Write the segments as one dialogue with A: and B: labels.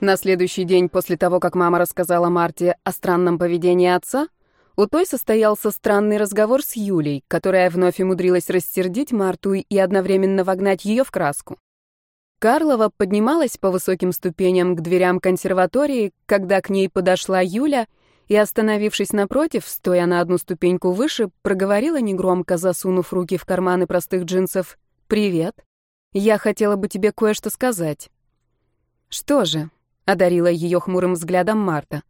A: На следующий день после того, как мама рассказала Марте о странном поведении отца, у той состоялся странный разговор с Юлей, которая вновь умудрилась рассердить Марту и одновременно вогнать ее в краску. Карлова поднималась по высоким ступеням к дверям консерватории, когда к ней подошла Юля и, остановившись напротив, стоя на одну ступеньку выше, проговорила негромко, засунув руки в карманы простых джинсов, «Привет. Я хотела бы тебе кое-что сказать». «Что же?» — одарила ее хмурым взглядом Марта.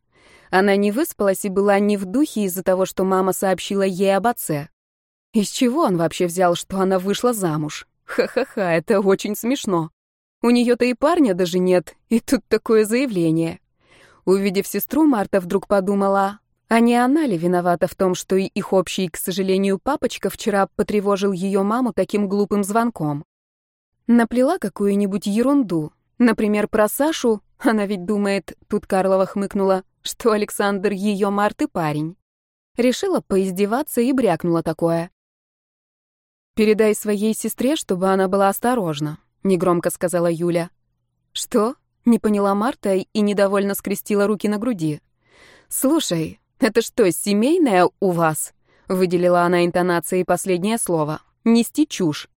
A: Она не выспалась и была не в духе из-за того, что мама сообщила ей об отце. Из чего он вообще взял, что она вышла замуж? Ха-ха-ха, это очень смешно. У нее-то и парня даже нет, и тут такое заявление. Увидев сестру, Марта вдруг подумала, а не она ли виновата в том, что их общий, к сожалению, папочка вчера потревожил ее маму таким глупым звонком? Наплела какую-нибудь ерунду, например, про Сашу, она ведь думает, тут Карлова хмыкнула, что Александр ее Марты парень. Решила поиздеваться и брякнула такое. «Передай своей сестре, чтобы она была осторожна», — негромко сказала Юля. «Что?» — не поняла Марта и недовольно скрестила руки на груди. «Слушай, это что, семейное у вас?» — выделила она интонацией последнее слово. «Нести чушь».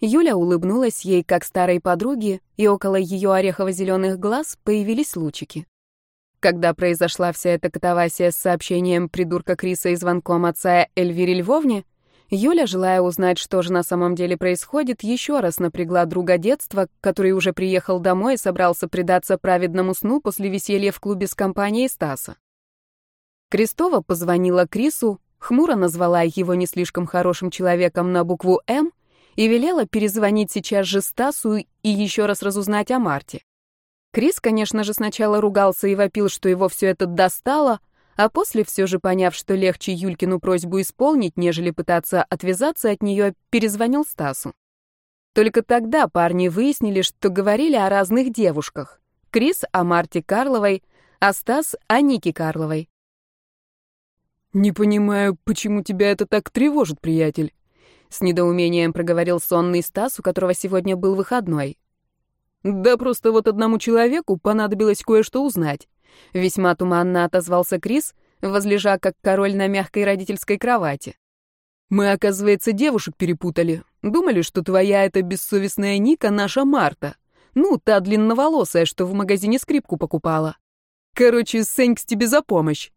A: Юля улыбнулась ей, как старой подруге, и около ее орехово-зеленых глаз появились лучики. Когда произошла вся эта катавасия с сообщением придурка Криса и звонком отца Эльвире Львовне, Юля, желая узнать, что же на самом деле происходит, еще раз напрягла друга детства, который уже приехал домой и собрался предаться праведному сну после веселья в клубе с компанией Стаса. Крестова позвонила Крису, хмуро назвала его не слишком хорошим человеком на букву «М» и велела перезвонить сейчас же Стасу и еще раз разузнать о Марте. Крис, конечно же, сначала ругался и вопил, что его все это достало, а после, все же поняв, что легче Юлькину просьбу исполнить, нежели пытаться отвязаться от нее, перезвонил Стасу. Только тогда парни выяснили, что говорили о разных девушках. Крис о Марте Карловой, а Стас о Нике Карловой.
B: «Не понимаю, почему тебя это так тревожит, приятель?» С недоумением проговорил сонный Стас, у которого сегодня был выходной. Да просто вот одному человеку понадобилось кое-что узнать. Весьма туманно отозвался Крис, возлежа как король на мягкой родительской кровати. Мы, оказывается, девушек перепутали. Думали, что твоя эта бессовестная Ника наша Марта. Ну, та длинноволосая, что в магазине скрипку покупала. Короче, Сэнкс тебе за помощь.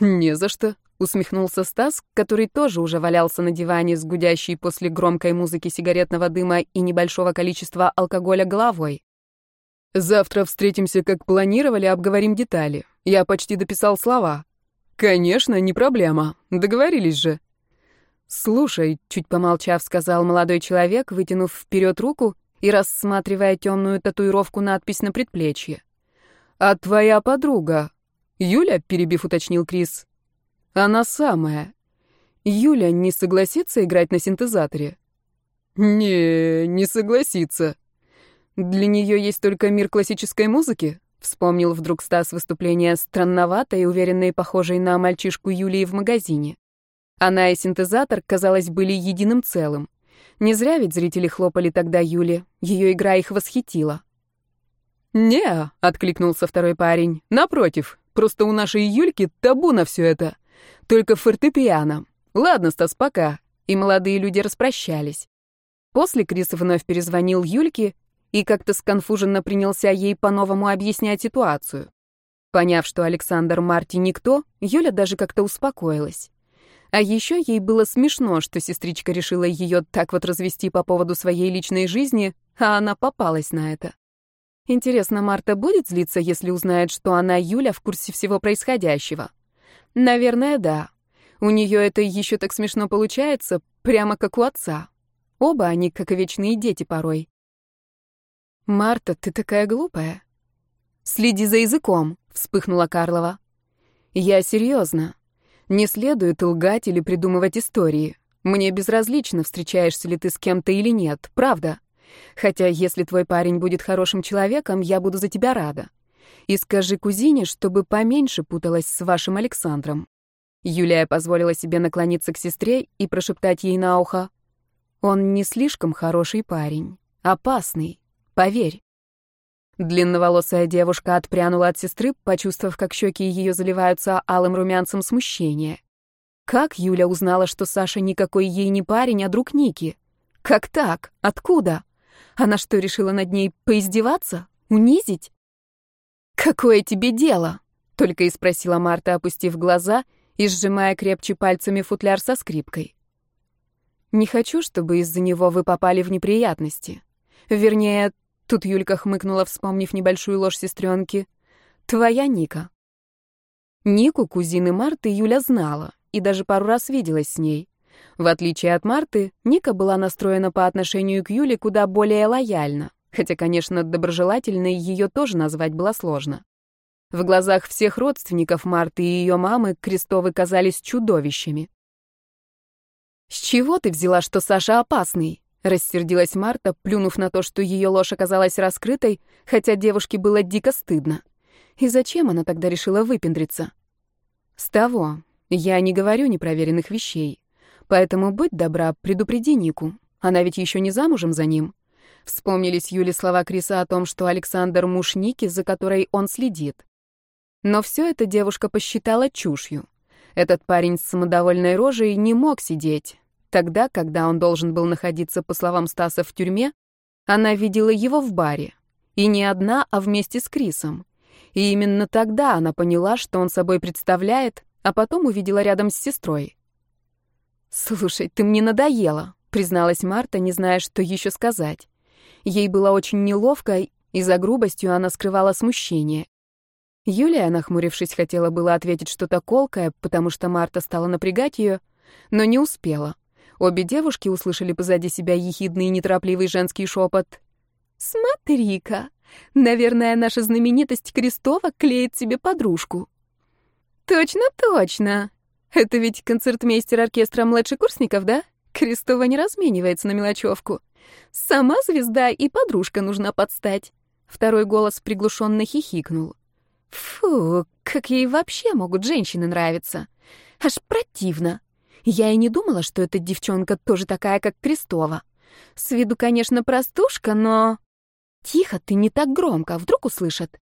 B: Не за что, усмехнулся Стас, который тоже уже валялся на диване с гудящей после громкой музыки сигаретного дыма и небольшого количества алкоголя головой. «Завтра встретимся, как планировали, обговорим детали. Я почти дописал слова». «Конечно, не проблема. Договорились же». «Слушай», — чуть помолчав, сказал молодой человек, вытянув вперед руку и рассматривая темную татуировку-надпись на предплечье. «А твоя подруга?» «Юля?» — перебив, уточнил Крис. Она самая. Юля не согласится играть на синтезаторе? Не, не согласится. Для нее есть только мир классической музыки? Вспомнил вдруг Стас выступление странноватой, уверенной, похожей на мальчишку Юлии в магазине. Она и синтезатор, казалось, были единым целым. Не зря ведь зрители хлопали тогда Юле, ее игра их восхитила. «Не», — откликнулся второй парень, — «напротив, просто у нашей Юльки табу на все это. Только фортепиано. Ладно, Стас, пока. И молодые люди распрощались. После Крис вновь перезвонил Юльке и как-то сконфуженно принялся ей по-новому объяснять ситуацию. Поняв, что Александр Марти никто, Юля даже как-то успокоилась. А еще ей было смешно, что сестричка решила ее так вот развести по поводу своей личной жизни, а она попалась на это. Интересно, Марта будет злиться, если узнает, что она, Юля, в курсе всего происходящего? Наверное, да. У нее это еще так смешно получается, прямо как у отца. Оба они как вечные дети порой. «Марта, ты такая глупая». «Следи за языком», — вспыхнула Карлова. «Я серьезно. Не следует лгать или придумывать истории. Мне безразлично, встречаешься ли ты с кем-то или нет, правда. Хотя, если твой парень будет хорошим человеком, я буду за тебя рада. И скажи кузине, чтобы поменьше путалась с вашим Александром». Юлия позволила себе наклониться к сестре и прошептать ей на ухо. «Он не слишком хороший парень. Опасный. Поверь».
A: Длинноволосая девушка отпрянула от сестры, почувствовав, как щеки ее заливаются алым румянцем смущения. Как Юля узнала, что Саша никакой ей не парень, а друг Ники? Как так? Откуда? Она что, решила над ней поиздеваться? Унизить? «Какое тебе дело?» — только и спросила Марта, опустив глаза и сжимая крепче пальцами футляр со скрипкой. «Не хочу, чтобы из-за него вы попали в неприятности. Вернее, тут Юлька хмыкнула, вспомнив небольшую ложь сестренки. Твоя Ника». Нику, кузины Марты, Юля знала и даже пару раз виделась с ней. В отличие от Марты, Ника была настроена по отношению к Юле куда более лояльно, хотя, конечно, доброжелательной ее тоже назвать было сложно. В глазах всех родственников Марты и ее мамы Крестовы казались чудовищами. «С чего ты взяла, что Саша опасный?» — рассердилась Марта, плюнув на то, что ее ложь оказалась раскрытой, хотя девушке было дико стыдно. И зачем она тогда решила выпендриться? «С того. Я не говорю непроверенных вещей. Поэтому будь добра, предупреди Нику. Она ведь еще не замужем за ним. Вспомнились Юле слова Криса о том, что Александр муж Ники, за которой он следит. Но все это девушка посчитала чушью. Этот парень с самодовольной рожей не мог сидеть. Тогда, когда он должен был находиться, по словам Стаса, в тюрьме, она видела его в баре. И не одна, а вместе с Крисом. И именно тогда она поняла, что он собой представляет, а потом увидела рядом с сестрой. «Слушай, ты мне надоела», — призналась Марта, не зная, что еще сказать. Ей было очень неловко, и за грубостью она скрывала смущение. Юлия, нахмурившись, хотела было ответить что-то колкое, потому что Марта стала напрягать ее, но не успела. Обе девушки услышали позади себя ехидный и неторопливый женский шепот. «Смотри-ка, наверное, наша знаменитость Крестова клеит себе подружку». «Точно, точно!» Это ведь концертмейстер оркестра младшекурсников, да? Крестова не разменивается на мелочевку. Сама звезда и подружка нужна подстать. Второй голос приглушенно хихикнул. Фу, как ей вообще могут женщины нравиться. Аж противно. Я и не думала, что эта девчонка тоже такая, как Крестова. С виду, конечно, простушка, но... Тихо, ты не так громко, вдруг услышат.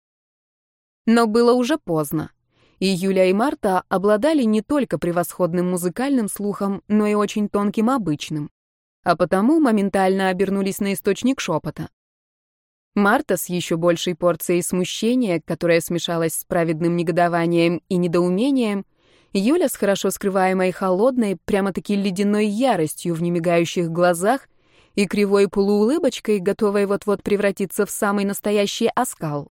A: Но было уже поздно. И Юля и Марта обладали не только превосходным музыкальным слухом, но и очень тонким обычным. А потому моментально обернулись на источник шепота. Марта с еще большей порцией смущения, которая смешалась с праведным негодованием и недоумением, Юля с хорошо скрываемой холодной, прямо-таки ледяной яростью в немигающих глазах и кривой полуулыбочкой, готовой вот-вот превратиться в самый настоящий оскал.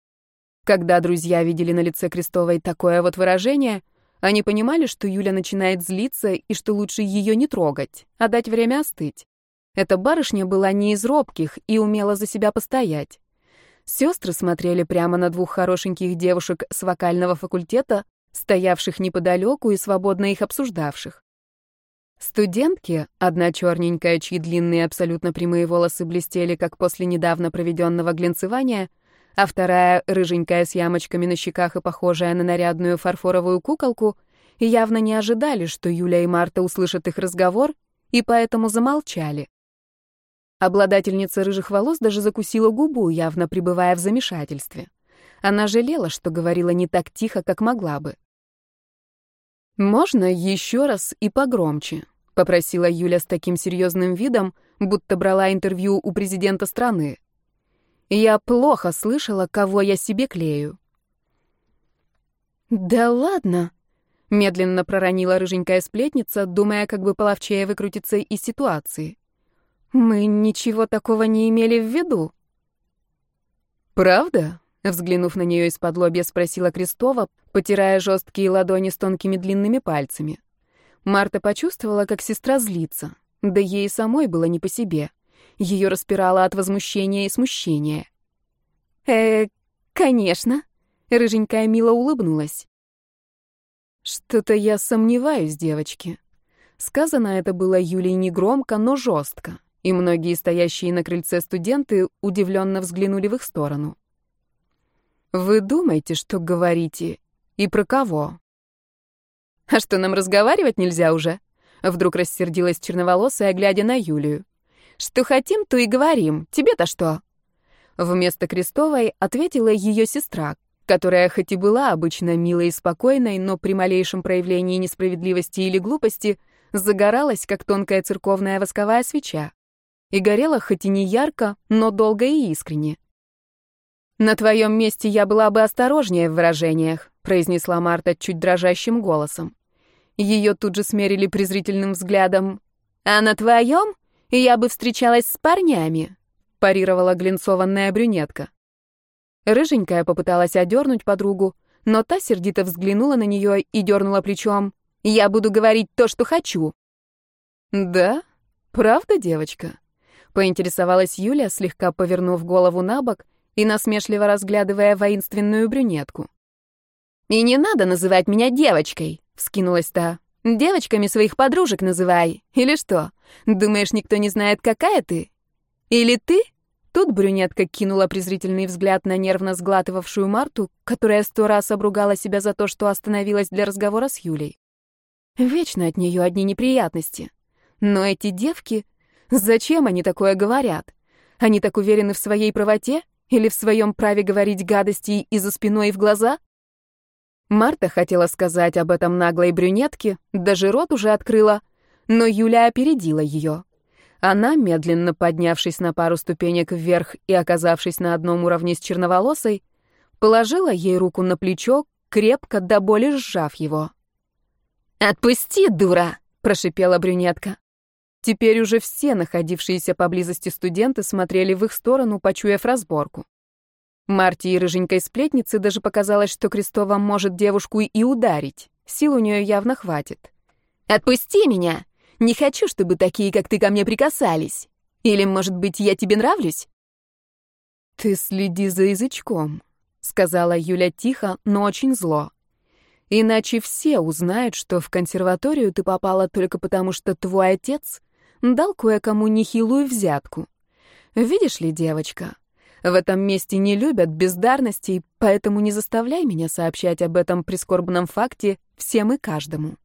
A: Когда друзья видели на лице Крестовой такое вот выражение, они понимали, что Юля начинает злиться и что лучше ее не трогать, а дать время остыть. Эта барышня была не из робких и умела за себя постоять. Сестры смотрели прямо на двух хорошеньких девушек с вокального факультета, стоявших неподалеку и свободно их обсуждавших. Студентки, одна черненькая, чьи длинные абсолютно прямые волосы блестели, как после недавно проведенного глинцевания — а вторая, рыженькая с ямочками на щеках и похожая на нарядную фарфоровую куколку, явно не ожидали, что Юля и Марта услышат их разговор, и поэтому замолчали. Обладательница рыжих волос даже закусила губу, явно пребывая в замешательстве. Она жалела, что говорила не так тихо, как могла бы. «Можно еще раз и погромче», — попросила Юля с таким серьезным видом, будто брала интервью у президента страны. Я плохо слышала, кого я себе клею. «Да ладно!» — медленно проронила рыженькая сплетница, думая, как бы половчее выкрутиться из ситуации. «Мы ничего такого не имели в виду». «Правда?» — взглянув на нее из-под лобья, спросила Крестова, потирая жесткие ладони с тонкими длинными пальцами. Марта почувствовала, как сестра злится, да ей самой было не по себе. Ее распирало от возмущения и смущения. «Э, конечно», — рыженькая мило улыбнулась. «Что-то я сомневаюсь, девочки». Сказано это было Юлей негромко, но жестко, и многие стоящие на крыльце студенты удивленно взглянули в их сторону. «Вы думаете, что говорите? И про кого?» «А что, нам разговаривать нельзя уже?» Вдруг рассердилась черноволосая, глядя на Юлию. Что хотим, то и говорим. Тебе-то что?» Вместо Крестовой ответила ее сестра, которая хоть и была обычно милой и спокойной, но при малейшем проявлении несправедливости или глупости загоралась, как тонкая церковная восковая свеча, и горела хоть и не ярко, но долго и искренне. «На твоем месте я была бы осторожнее в выражениях», произнесла Марта чуть дрожащим голосом. Ее тут же смерили презрительным взглядом. «А на твоем я бы встречалась с парнями», парировала глинцованная брюнетка. Рыженькая попыталась одернуть подругу, но та сердито взглянула на нее и дернула плечом. «Я буду говорить то, что хочу». «Да? Правда, девочка?» — поинтересовалась Юля, слегка повернув голову на бок и насмешливо разглядывая воинственную брюнетку. «И не надо называть меня девочкой», — вскинулась та. «Девочками своих подружек называй. Или что? Думаешь, никто не знает, какая ты? Или ты Тут брюнетка кинула презрительный взгляд на нервно сглатывавшую Марту, которая сто раз обругала себя за то, что остановилась для разговора с Юлей. Вечно от нее одни неприятности. Но эти девки... Зачем они такое говорят? Они так уверены в своей правоте? Или в своем праве говорить гадости и за спиной и в глаза? Марта хотела сказать об этом наглой брюнетке, даже рот уже открыла, но Юля опередила ее. Она, медленно поднявшись на пару ступенек вверх и оказавшись на одном уровне с черноволосой, положила ей руку на плечо, крепко до боли сжав его. «Отпусти, дура!» — прошипела брюнетка. Теперь уже все находившиеся поблизости студенты смотрели в их сторону, почуяв разборку. Марти и рыженькой сплетнице даже показалось, что Крестова может девушку и ударить. Сил у нее явно хватит. «Отпусти меня!» Не хочу, чтобы такие, как ты, ко мне прикасались. Или, может быть, я тебе нравлюсь?» «Ты следи за язычком», — сказала Юля тихо, но очень зло. «Иначе все узнают, что в консерваторию ты попала только потому, что твой отец дал кое-кому нехилую взятку. Видишь ли, девочка, в этом месте не любят бездарностей, поэтому не заставляй меня сообщать об этом прискорбном факте всем и каждому».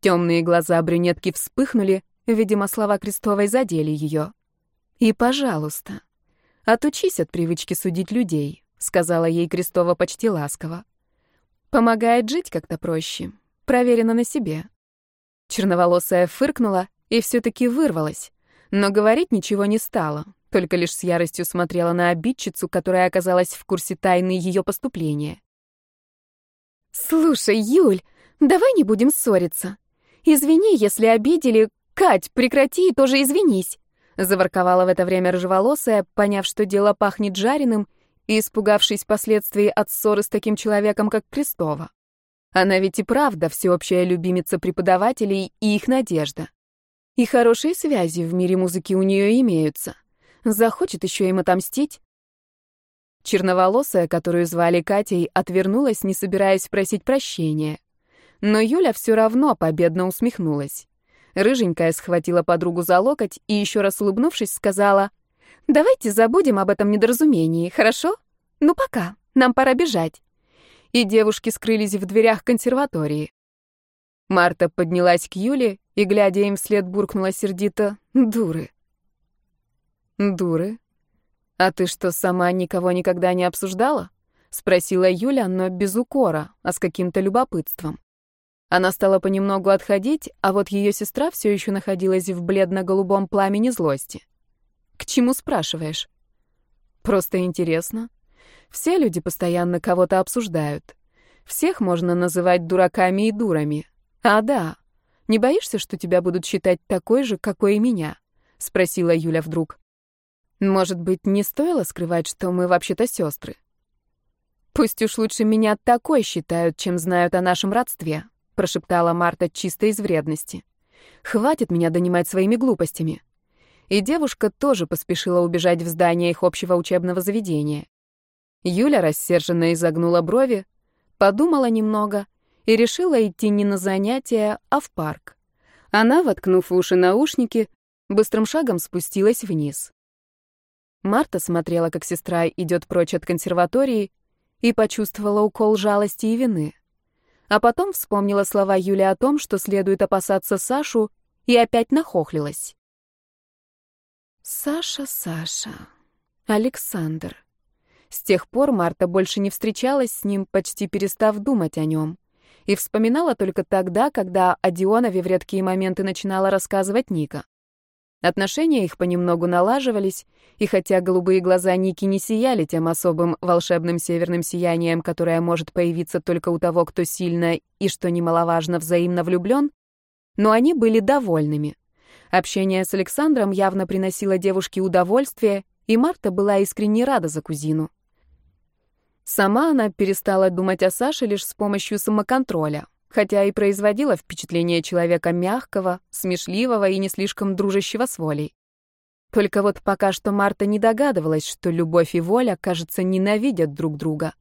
A: Темные глаза брюнетки вспыхнули, видимо, слова Крестовой задели ее. «И, пожалуйста, отучись от привычки судить людей», — сказала ей Крестова почти ласково. «Помогает жить как-то проще, проверено на себе». Черноволосая фыркнула и все-таки вырвалась, но говорить ничего не стала, только лишь с яростью смотрела на обидчицу, которая оказалась в курсе тайны ее поступления. «Слушай, Юль, давай не будем ссориться», «Извини, если обидели. Кать, прекрати и тоже извинись!» Заворковала в это время рыжеволосая, поняв, что дело пахнет жареным, и испугавшись последствий от ссоры с таким человеком, как Крестова. Она ведь и правда всеобщая любимица преподавателей и их надежда. И хорошие связи в мире музыки у нее имеются. Захочет еще им отомстить? Черноволосая, которую звали Катей, отвернулась, не собираясь просить прощения. Но Юля все равно победно усмехнулась. Рыженькая схватила подругу за локоть и, еще раз улыбнувшись, сказала, «Давайте забудем об этом недоразумении, хорошо? Ну пока, нам пора бежать». И девушки скрылись в дверях консерватории. Марта поднялась к Юле и, глядя им вслед, буркнула сердито, «Дуры». «Дуры? А ты что, сама никого никогда не обсуждала?» — спросила Юля, но без укора, а с каким-то любопытством. Она стала понемногу отходить, а вот ее сестра все еще находилась в бледно-голубом пламени злости. «К чему спрашиваешь?» «Просто интересно. Все люди постоянно кого-то обсуждают. Всех можно называть дураками и дурами. А да, не боишься, что тебя будут считать такой же, какой и меня?» — спросила Юля вдруг. «Может быть, не стоило скрывать, что мы вообще-то сестры?» «Пусть уж лучше меня такой считают, чем знают о нашем родстве», прошептала Марта чисто из вредности. Хватит меня донимать своими глупостями. И девушка тоже поспешила убежать в здание их общего учебного заведения. Юля рассерженно изогнула брови, подумала немного и решила идти не на занятия, а в парк. Она, воткнув уши наушники, быстрым шагом спустилась вниз. Марта смотрела, как сестра идет прочь от консерватории, и почувствовала укол жалости и вины. А потом вспомнила слова Юли о том, что следует опасаться Сашу, и опять нахохлилась. «Саша, Саша, Александр. С тех пор Марта больше не встречалась с ним, почти перестав думать о нем. И вспоминала только тогда, когда о Дионове в редкие моменты начинала рассказывать Ника. Отношения их понемногу налаживались, и хотя голубые глаза Ники не сияли тем особым волшебным северным сиянием, которое может появиться только у того, кто сильно и, что немаловажно, взаимно влюблен, но они были довольными. Общение с Александром явно приносило девушке удовольствие, и Марта была искренне рада за кузину. Сама она перестала думать о Саше лишь с помощью самоконтроля, хотя и производила впечатление человека мягкого, смешливого и не слишком дружащего с волей. Только вот пока что Марта не догадывалась, что любовь и воля, кажется, ненавидят друг друга.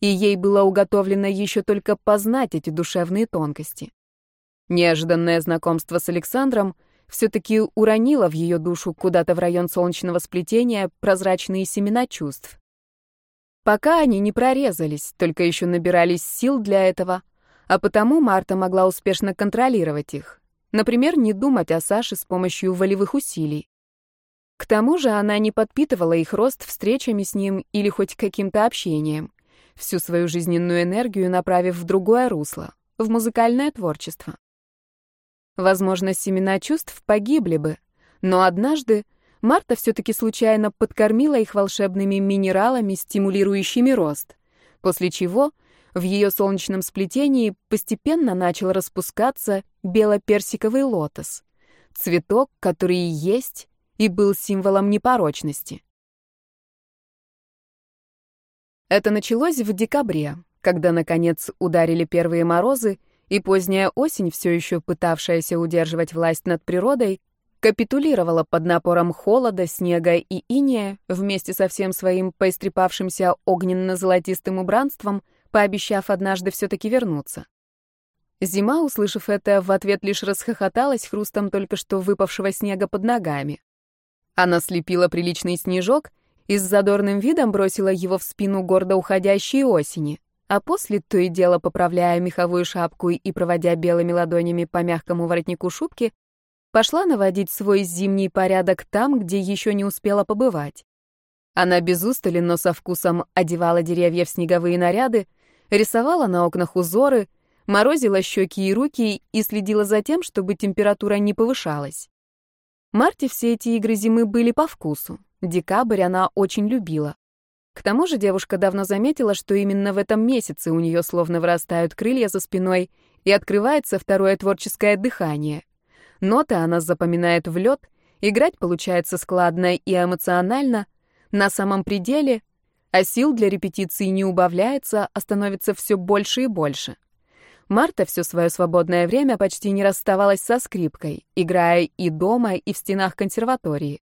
A: И ей было уготовлено еще только познать эти душевные тонкости. Неожиданное знакомство с Александром все-таки уронило в ее душу куда-то в район солнечного сплетения прозрачные семена чувств. Пока они не прорезались, только еще набирались сил для этого, а потому Марта могла успешно контролировать их. Например, не думать о Саше с помощью волевых усилий. К тому же она не подпитывала их рост встречами с ним или хоть каким-то общением, всю свою жизненную энергию направив в другое русло, в музыкальное творчество. Возможно, семена чувств погибли бы, но однажды Марта все-таки случайно подкормила их волшебными минералами, стимулирующими рост, после чего в ее солнечном сплетении постепенно начал распускаться белоперсиковый лотос, цветок, который и есть и был символом непорочности. Это началось в декабре, когда, наконец, ударили первые морозы, и поздняя осень, все еще пытавшаяся удерживать власть над природой, капитулировала под напором холода, снега и иния вместе со всем своим поистрепавшимся огненно-золотистым убранством, пообещав однажды все-таки вернуться. Зима, услышав это, в ответ лишь расхохоталась хрустом только что выпавшего снега под ногами. Она слепила приличный снежок и с задорным видом бросила его в спину гордо уходящей осени, а после, то и дело поправляя меховую шапку и проводя белыми ладонями по мягкому воротнику шубки, Пошла наводить свой зимний порядок там, где еще не успела побывать. Она без устали, но со вкусом одевала деревья в снеговые наряды, рисовала на окнах узоры, морозила щеки и руки и следила за тем, чтобы температура не повышалась. Марте все эти игры зимы были по вкусу. Декабрь она очень любила. К тому же девушка давно заметила, что именно в этом месяце у нее словно вырастают крылья за спиной и открывается второе творческое дыхание — Ноты она запоминает в лед, играть получается складно и эмоционально, на самом пределе, а сил для репетиции не убавляется, а становится все больше и больше. Марта все свое свободное время почти не расставалась со скрипкой, играя и дома, и в стенах консерватории.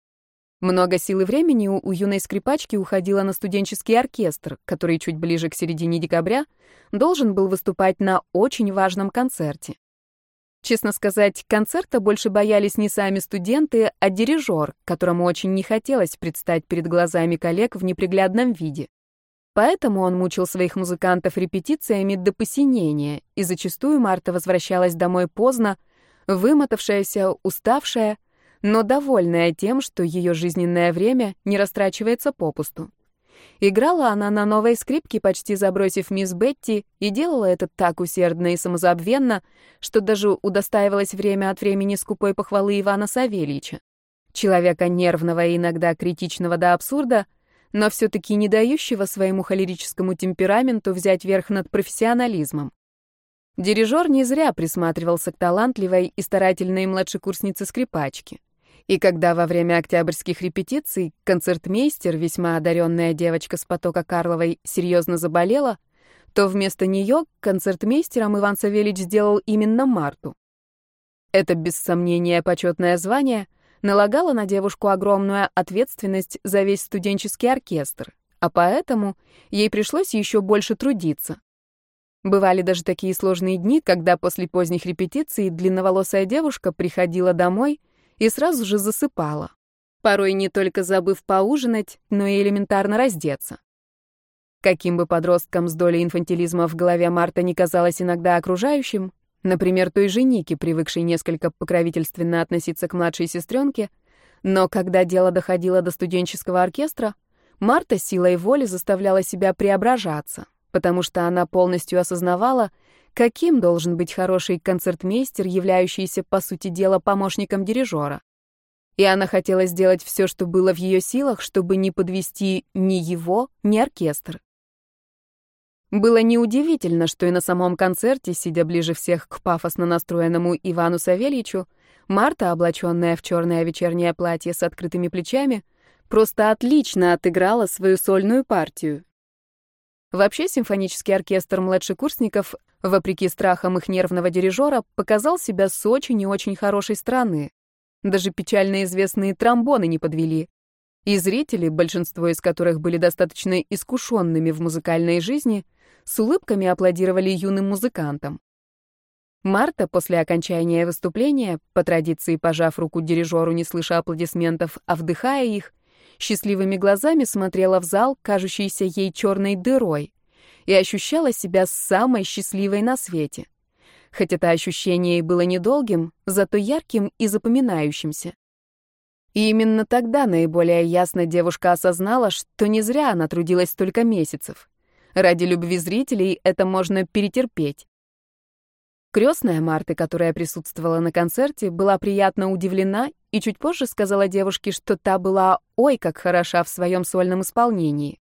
A: Много сил и времени у, у юной скрипачки уходило на студенческий оркестр, который чуть ближе к середине декабря должен был выступать на очень важном концерте. Честно сказать, концерта больше боялись не сами студенты, а дирижер, которому очень не хотелось предстать перед глазами коллег в неприглядном виде. Поэтому он мучил своих музыкантов репетициями до посинения, и зачастую Марта возвращалась домой поздно, вымотавшаяся, уставшая, но довольная тем, что ее жизненное время не растрачивается попусту. Играла она на новой скрипке, почти забросив мисс Бетти, и делала это так усердно и самозабвенно, что даже удостаивалась время от времени скупой похвалы Ивана Савельича. Человека нервного и иногда критичного до абсурда, но все-таки не дающего своему холерическому темпераменту взять верх над профессионализмом. Дирижер не зря присматривался к талантливой и старательной младшекурснице-скрипачке. И когда во время октябрьских репетиций концертмейстер, весьма одаренная девочка с потока Карловой, серьезно заболела, то вместо нее концертмейстером Иван Савельич сделал именно Марту. Это, без сомнения, почетное звание налагало на девушку огромную ответственность за весь студенческий оркестр, а поэтому ей пришлось еще больше трудиться. Бывали даже такие сложные дни, когда после поздних репетиций длинноволосая девушка приходила домой и сразу же засыпала. Порой не только забыв поужинать, но и элементарно раздеться. Каким бы подростком с долей инфантилизма в голове Марта не казалось иногда окружающим, например, той же Нике, привыкшей несколько покровительственно относиться к младшей сестренке, но когда дело доходило до студенческого оркестра, Марта силой воли заставляла себя преображаться, потому что она полностью осознавала, каким должен быть хороший концертмейстер, являющийся, по сути дела, помощником дирижера. И она хотела сделать все, что было в ее силах, чтобы не подвести ни его, ни оркестр. Было неудивительно, что и на самом концерте, сидя ближе всех к пафосно настроенному Ивану Савельичу, Марта, облаченная в черное вечернее платье с открытыми плечами, просто отлично отыграла свою сольную партию. Вообще симфонический оркестр младшекурсников, вопреки страхам их нервного дирижера, показал себя с очень и очень хорошей стороны. Даже печально известные тромбоны не подвели. И зрители, большинство из которых были достаточно искушенными в музыкальной жизни, с улыбками аплодировали юным музыкантам. Марта после окончания выступления, по традиции пожав руку дирижеру, не слыша аплодисментов, а вдыхая их, счастливыми глазами смотрела в зал, кажущийся ей черной дырой, и ощущала себя самой счастливой на свете. Хоть это ощущение и было недолгим, зато ярким и запоминающимся. И именно тогда наиболее ясно девушка осознала, что не зря она трудилась столько месяцев. Ради любви зрителей это можно перетерпеть. Крестная Марты, которая присутствовала на концерте, была приятно удивлена и чуть позже сказала девушке, что та была ой как хороша в своем сольном исполнении.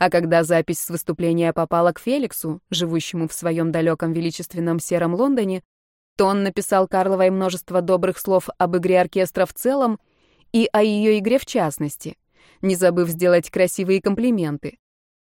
A: А когда запись с выступления попала к Феликсу, живущему в своем далеком величественном сером Лондоне, то он написал Карловой множество добрых слов об игре оркестра в целом и о ее игре в частности, не забыв сделать красивые комплименты.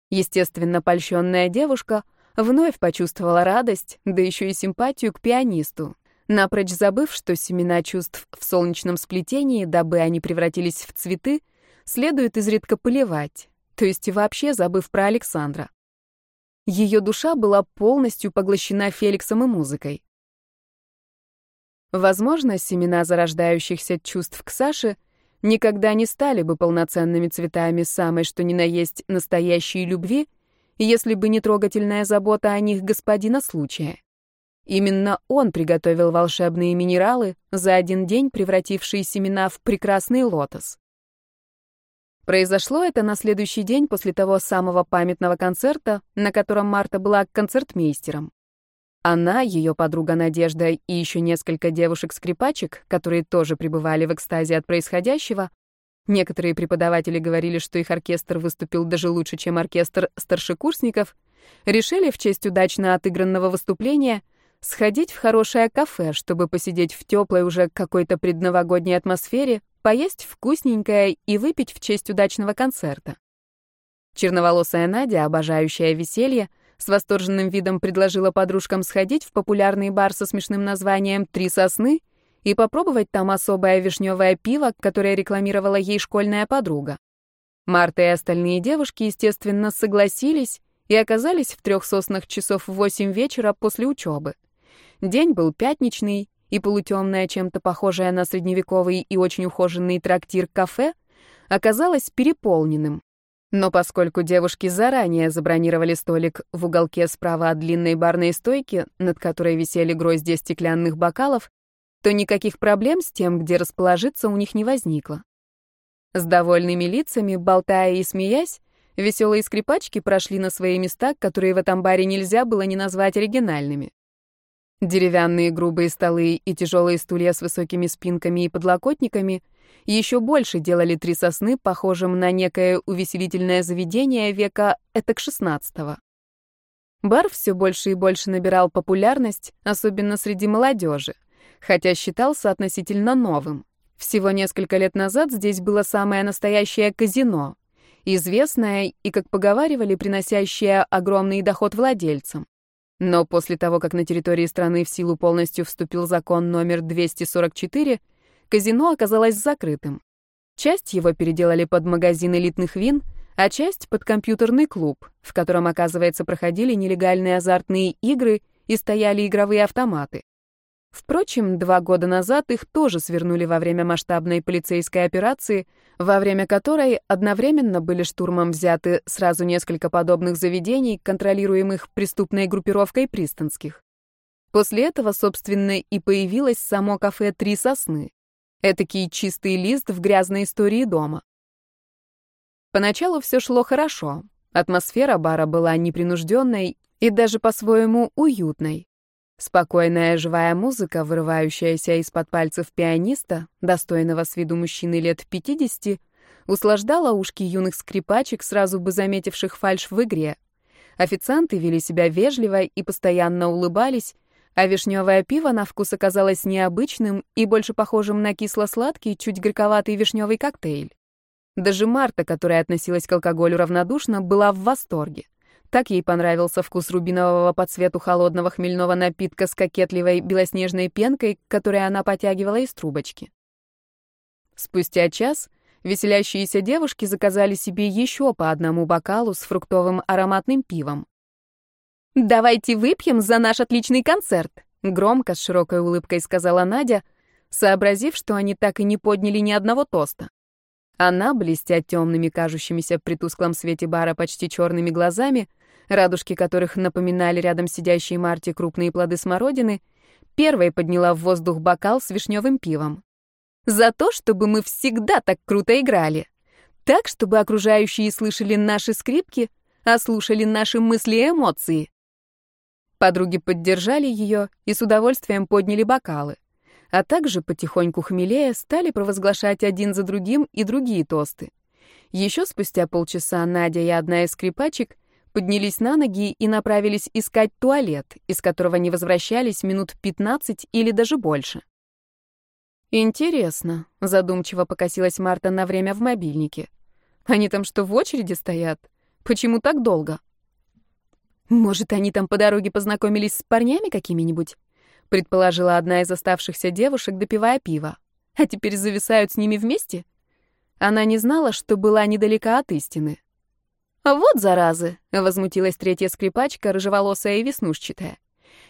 A: Естественно, польщенная девушка — вновь почувствовала радость, да еще и симпатию к пианисту, напрочь забыв, что семена чувств в солнечном сплетении, дабы они превратились в цветы, следует изредка поливать, то есть вообще забыв про Александра. Ее душа была полностью поглощена Феликсом и музыкой. Возможно, семена зарождающихся чувств к Саше никогда не стали бы полноценными цветами самой что ни на есть настоящей любви, если бы не трогательная забота о них господина случая. Именно он приготовил волшебные минералы, за один день превратившие семена в прекрасный лотос. Произошло это на следующий день после того самого памятного концерта, на котором Марта была концертмейстером. Она, ее подруга Надежда и еще несколько девушек-скрипачек, которые тоже пребывали в экстазе от происходящего, Некоторые преподаватели говорили, что их оркестр выступил даже лучше, чем оркестр старшекурсников, решили в честь удачно отыгранного выступления сходить в хорошее кафе, чтобы посидеть в теплой уже какой-то предновогодней атмосфере, поесть вкусненькое и выпить в честь удачного концерта. Черноволосая Надя, обожающая веселье, с восторженным видом предложила подружкам сходить в популярный бар со смешным названием «Три сосны» и попробовать там особое вишневое пиво, которое рекламировала ей школьная подруга. Марта и остальные девушки, естественно, согласились и оказались в трех соснах часов в восемь вечера после учебы. День был пятничный, и полутемное, чем-то похожее на средневековый и очень ухоженный трактир-кафе, оказалось переполненным. Но поскольку девушки заранее забронировали столик в уголке справа от длинной барной стойки, над которой висели грозди стеклянных бокалов, то никаких проблем с тем, где расположиться, у них не возникло. С довольными лицами, болтая и смеясь, веселые скрипачки прошли на свои места, которые в этом баре нельзя было не назвать оригинальными. Деревянные грубые столы и тяжелые стулья с высокими спинками и подлокотниками еще больше делали три сосны похожим на некое увеселительное заведение века этак шестнадцатого. Бар все больше и больше набирал популярность, особенно среди молодежи хотя считался относительно новым. Всего несколько лет назад здесь было самое настоящее казино, известное и, как поговаривали, приносящее огромный доход владельцам. Но после того, как на территории страны в силу полностью вступил закон номер 244, казино оказалось закрытым. Часть его переделали под магазин элитных вин, а часть — под компьютерный клуб, в котором, оказывается, проходили нелегальные азартные игры и стояли игровые автоматы. Впрочем, два года назад их тоже свернули во время масштабной полицейской операции, во время которой одновременно были штурмом взяты сразу несколько подобных заведений, контролируемых преступной группировкой пристанских. После этого, собственно, и появилось само кафе «Три сосны». Этакий чистый лист в грязной истории дома. Поначалу все шло хорошо. Атмосфера бара была непринужденной и даже по-своему уютной. Спокойная живая музыка, вырывающаяся из-под пальцев пианиста, достойного с виду мужчины лет 50, услаждала ушки юных скрипачек, сразу бы заметивших фальшь в игре. Официанты вели себя вежливо и постоянно улыбались, а вишневое пиво на вкус оказалось необычным и больше похожим на кисло-сладкий, чуть горьковатый вишневый коктейль. Даже Марта, которая относилась к алкоголю равнодушно, была в восторге. Так ей понравился вкус рубинового по цвету холодного хмельного напитка с кокетливой белоснежной пенкой, которую она потягивала из трубочки. Спустя час веселящиеся девушки заказали себе еще по одному бокалу с фруктовым ароматным пивом. «Давайте выпьем за наш отличный концерт», — громко, с широкой улыбкой сказала Надя, сообразив, что они так и не подняли ни одного тоста. Она, блестя темными, кажущимися при тусклом свете бара почти черными глазами, радужки которых напоминали рядом сидящие Марти крупные плоды смородины, первой подняла в воздух бокал с вишневым пивом. «За то, чтобы мы всегда так круто играли. Так, чтобы окружающие слышали наши скрипки, а слушали наши мысли и эмоции». Подруги поддержали ее и с удовольствием подняли бокалы а также, потихоньку хмелея, стали провозглашать один за другим и другие тосты. Еще спустя полчаса Надя и одна из скрипачек поднялись на ноги и направились искать туалет, из которого не возвращались минут 15 или даже больше. «Интересно», — задумчиво покосилась Марта на время в мобильнике. «Они там что, в очереди стоят? Почему так долго?» «Может, они там по дороге познакомились с парнями какими-нибудь?» предположила одна из оставшихся девушек, допивая пиво. А теперь зависают с ними вместе? Она не знала, что была недалека от истины. «Вот заразы!» — возмутилась третья скрипачка, рыжеволосая и веснушчатая.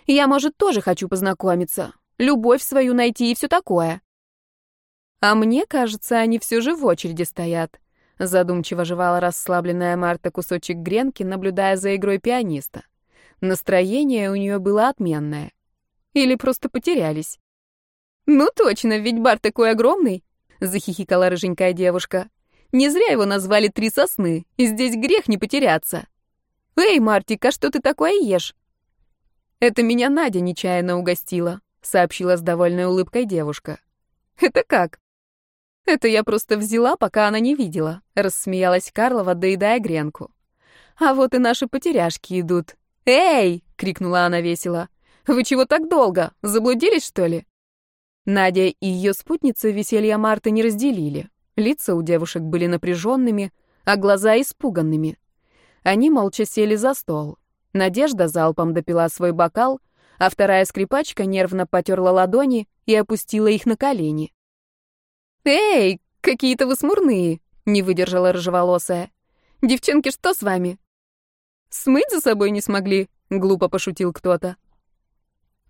A: «Я, может, тоже хочу познакомиться, любовь свою найти и все такое». «А мне кажется, они все же в очереди стоят», — задумчиво жевала расслабленная Марта кусочек гренки, наблюдая за игрой пианиста. Настроение у нее было отменное. Или просто потерялись? «Ну точно, ведь бар такой огромный!» — захихикала рыженькая девушка. «Не зря его назвали «Три сосны», и здесь грех не потеряться». «Эй, Мартика, что ты такое ешь?» «Это меня Надя нечаянно угостила», — сообщила с довольной улыбкой девушка. «Это как?» «Это я просто взяла, пока она не видела», — рассмеялась Карлова, доедая гренку. «А вот и наши потеряшки идут». «Эй!» — крикнула она весело. Вы чего так долго? Заблудились, что ли?» Надя и ее спутница веселья Марты не разделили. Лица у девушек были напряженными, а глаза испуганными. Они молча сели за стол. Надежда залпом допила свой бокал, а вторая скрипачка нервно потерла ладони и опустила их на колени. «Эй, какие-то вы смурные!» — не выдержала рыжеволосая. «Девчонки, что с вами?» «Смыть за собой не смогли?» — глупо пошутил кто-то.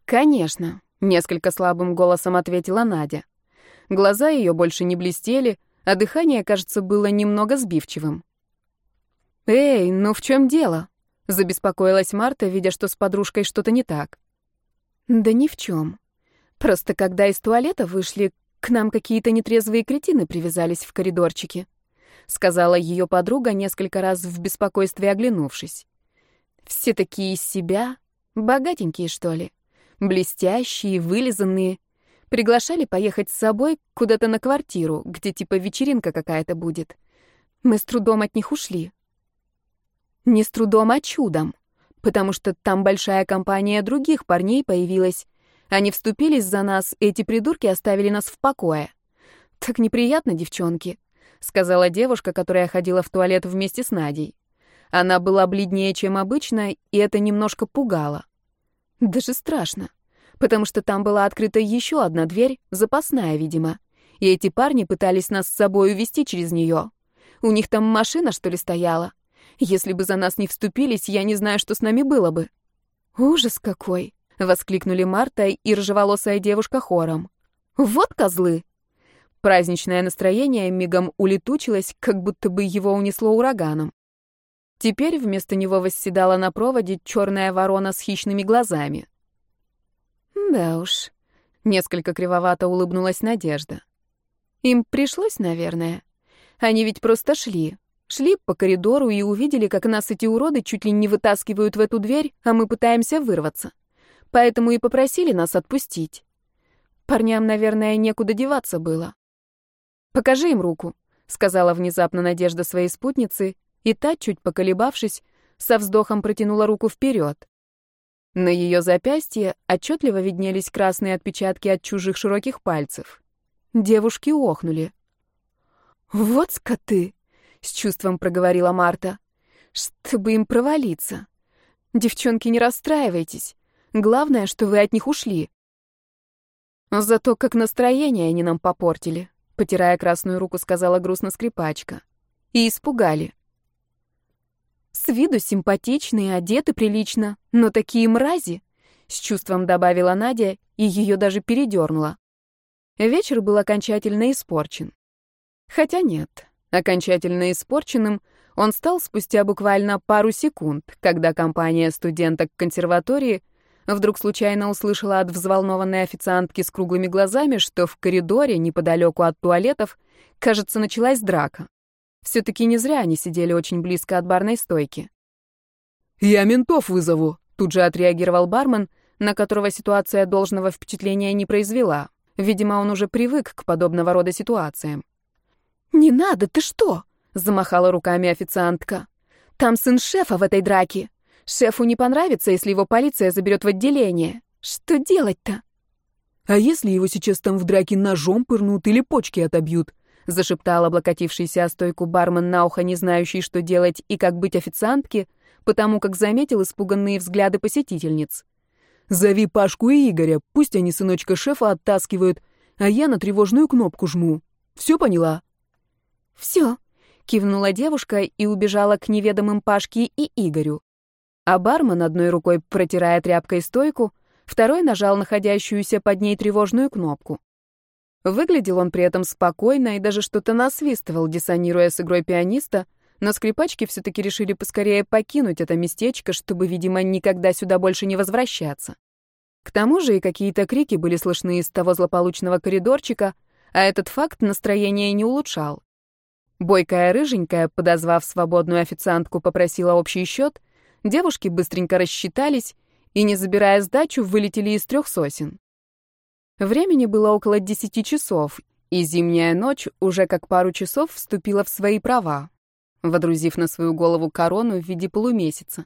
A: «Конечно», — несколько слабым голосом ответила Надя. Глаза ее больше не блестели, а дыхание, кажется, было немного сбивчивым. «Эй, ну в чем дело?» — забеспокоилась Марта, видя, что с подружкой что-то не так. «Да ни в чем. Просто когда из туалета вышли, к нам какие-то нетрезвые кретины привязались в коридорчике», — сказала ее подруга, несколько раз в беспокойстве оглянувшись. «Все такие из себя, богатенькие, что ли?» блестящие, вылизанные. Приглашали поехать с собой куда-то на квартиру, где типа вечеринка какая-то будет. Мы с трудом от них ушли. Не с трудом, а чудом. Потому что там большая компания других парней появилась. Они вступились за нас, эти придурки оставили нас в покое. Так неприятно, девчонки, сказала девушка, которая ходила в туалет вместе с Надей. Она была бледнее, чем обычно, и это немножко пугало. Даже страшно, потому что там была открыта еще одна дверь, запасная, видимо. И эти парни пытались нас с собой увести через нее. У них там машина, что ли, стояла. Если бы за нас не вступились, я не знаю, что с нами было бы. Ужас какой! воскликнули Марта и рыжеволосая девушка хором. Вот козлы! Праздничное настроение мигом улетучилось, как будто бы его унесло ураганом. Теперь вместо него восседала на проводе черная ворона с хищными глазами. Да уж, несколько кривовато улыбнулась Надежда. Им пришлось, наверное. Они ведь просто шли. Шли по коридору и увидели, как нас эти уроды чуть ли не вытаскивают в эту дверь, а мы пытаемся вырваться. Поэтому и попросили нас отпустить. Парням, наверное, некуда деваться было. «Покажи им руку», — сказала внезапно Надежда своей спутнице, и та, чуть поколебавшись, со вздохом протянула руку вперед. На ее запястье отчетливо виднелись красные отпечатки от чужих широких пальцев. Девушки охнули. «Вот скоты!» — с чувством проговорила Марта. «Чтобы им провалиться. Девчонки, не расстраивайтесь. Главное, что вы от них ушли». «Зато как настроение они нам попортили», — потирая красную руку, сказала грустно скрипачка. «И испугали». С виду симпатичные, одеты прилично, но такие мрази, с чувством добавила Надя, и ее даже передернула. Вечер был окончательно испорчен. Хотя нет, окончательно испорченным он стал спустя буквально пару секунд, когда компания студенток консерватории вдруг случайно услышала от взволнованной официантки с круглыми глазами, что в коридоре, неподалеку от туалетов, кажется, началась драка. Все-таки не зря они сидели очень близко от барной стойки.
B: «Я ментов вызову», — тут же отреагировал бармен, на которого ситуация должного впечатления не произвела. Видимо, он уже привык к подобного рода ситуациям.
A: «Не надо, ты что?» — замахала руками официантка. «Там сын шефа в этой драке. Шефу не понравится, если его полиция заберет в отделение. Что делать-то?»
B: «А если его сейчас там в драке ножом пырнут или почки отобьют?» — зашептал облокотившийся о стойку бармен на ухо, не знающий, что делать и как быть официантке, потому как заметил испуганные взгляды посетительниц. «Зови Пашку и Игоря, пусть они сыночка шефа оттаскивают, а я на тревожную кнопку жму. Все поняла?»
A: «Все», — кивнула девушка и убежала к неведомым Пашке и Игорю. А бармен одной рукой, протирая тряпкой стойку, второй нажал находящуюся под ней тревожную кнопку. Выглядел он при этом спокойно и даже что-то насвистывал, диссонируя с игрой пианиста, но скрипачки все-таки решили поскорее покинуть это местечко, чтобы, видимо, никогда сюда больше не возвращаться. К тому же и какие-то крики были слышны из того злополучного коридорчика, а этот факт настроение не улучшал. Бойкая рыженькая, подозвав свободную официантку, попросила общий счет, девушки быстренько рассчитались и, не забирая сдачу, вылетели из трех сосен. Времени было около десяти часов, и зимняя ночь уже как пару часов вступила в свои права, водрузив на свою голову корону в виде полумесяца.